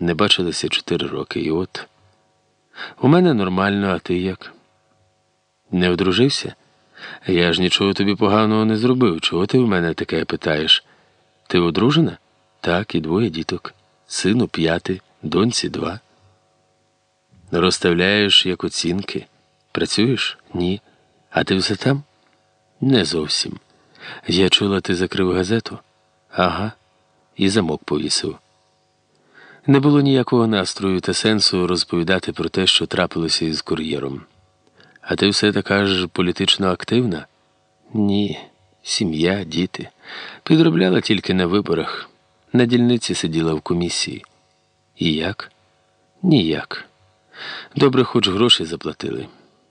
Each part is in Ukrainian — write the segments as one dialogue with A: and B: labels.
A: Не бачилися чотири роки, і от. У мене нормально, а ти як? Не одружився? Я ж нічого тобі поганого не зробив. Чого ти в мене таке питаєш? Ти одружена? Так, і двоє діток. Сину п'яти, доньці два. Розставляєш як оцінки. Працюєш? Ні. А ти все там? Не зовсім. Я чула, ти закрив газету? Ага. І замок повісив. Не було ніякого настрою та сенсу розповідати про те, що трапилося із кур'єром. А ти все така ж політично активна? Ні. Сім'я, діти. Підробляла тільки на виборах. На дільниці сиділа в комісії. І як? Ніяк. Добре, хоч гроші заплатили.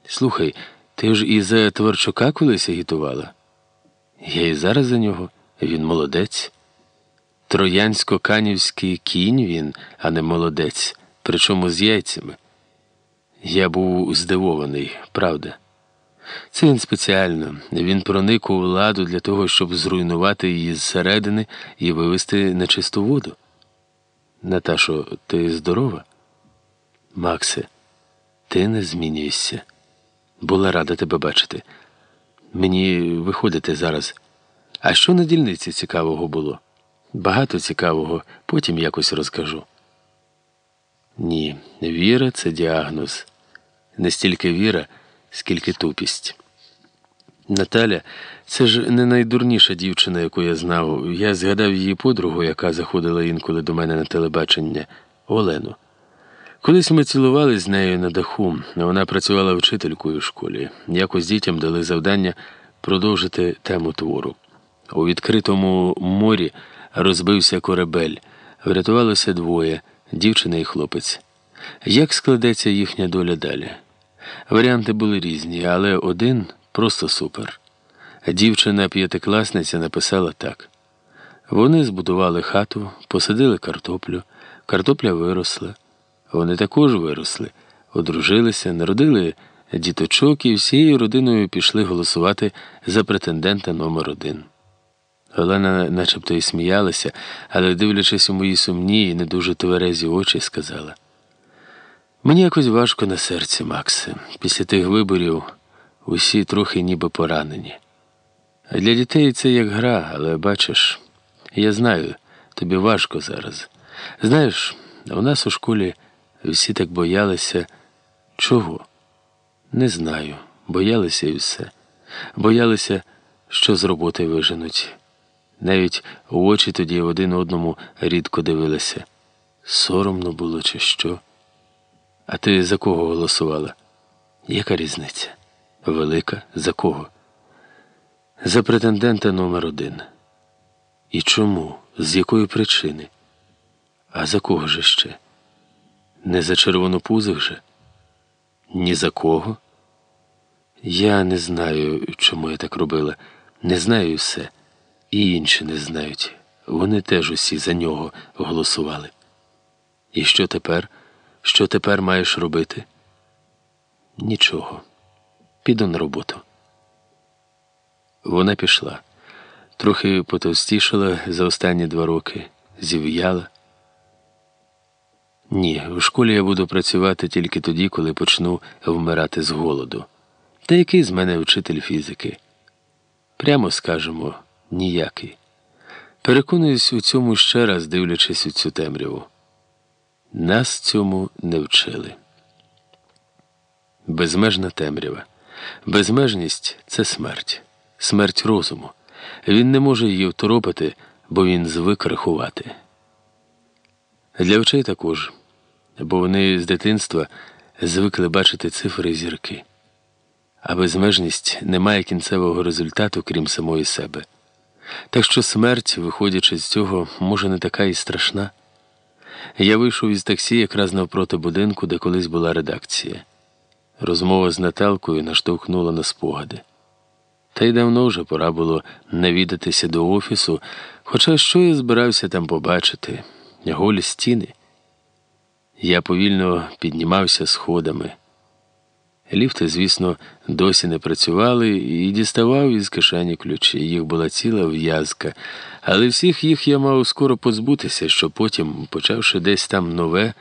A: Слухай, ти ж і за Творчука колись агітувала? Я і зараз за нього. Він молодець. Троянсько-канівський кінь він, а не молодець, причому з яйцями. Я був здивований, правда. Це він спеціально. Він проник у владу для того, щоб зруйнувати її зсередини і вивести на чисту воду. Наташо, ти здорова? Максе, ти не змінюєшся. Була рада тебе бачити. Мені виходити зараз. А що на дільниці цікавого було? Багато цікавого, потім якось розкажу. Ні, віра це діагноз. Не стільки віра, скільки тупість. Наталя це ж не найдурніша дівчина, яку я знав. Я згадав її подругу, яка заходила інколи до мене на телебачення Олену. Колись ми цілувались з нею на даху, вона працювала вчителькою в школі. Якось дітям дали завдання продовжити тему твору. У відкритому морі розбився корабель, врятувалося двоє дівчина і хлопець. Як складеться їхня доля далі? Варіанти були різні, але один просто супер. Дівчина п'ятикласниця написала так: вони збудували хату, посадили картоплю, картопля виросла. Вони також виросли, одружилися, народили діточок і всією родиною пішли голосувати за претендента номер один. Олена начебто і сміялася, але, дивлячись у мої сумні і не дуже тверезі очі, сказала: Мені якось важко на серці, Максе. Після тих виборів усі трохи ніби поранені. Для дітей це як гра, але бачиш, я знаю, тобі важко зараз. Знаєш, у нас у школі всі так боялися. Чого? Не знаю. Боялися і все. Боялися, що з роботи виженуть. Навіть у очі тоді один одному рідко дивилися. Соромно було, чи що. А ти за кого голосувала? Яка різниця? Велика? За кого? За претендента номер один. І чому? З якої причини? А за кого же ще? Не за червонопузих же? Ні за кого? Я не знаю, чому я так робила. Не знаю все. І інші не знають. Вони теж усі за нього голосували. І що тепер? Що тепер маєш робити? Нічого. Піду на роботу. Вона пішла, трохи потовстішала за останні два роки, зів'яла. Ні, у школі я буду працювати тільки тоді, коли почну вмирати з голоду. Та який з мене вчитель фізики? Прямо скажемо, ніякий. Переконуюсь у цьому ще раз, дивлячись у цю темряву. Нас цьому не вчили. Безмежна темрява. Безмежність це смерть, смерть розуму. Він не може її второпити, бо він звик рахувати. Для очей також, бо вони з дитинства звикли бачити цифри і зірки. А безмежність не має кінцевого результату, крім самої себе. Так що смерть, виходячи з цього, може не така і страшна. Я вийшов із таксі якраз навпроти будинку, де колись була редакція. Розмова з Наталкою наштовхнула на спогади. Та й давно вже пора було навідатися до офісу, хоча що я збирався там побачити голі стіни. Я повільно піднімався сходами. Ліфти, звісно, досі не працювали і діставав із кишені ключі. Їх була ціла в'язка, але всіх їх я мав скоро позбутися, що потім, почавши десь там нове,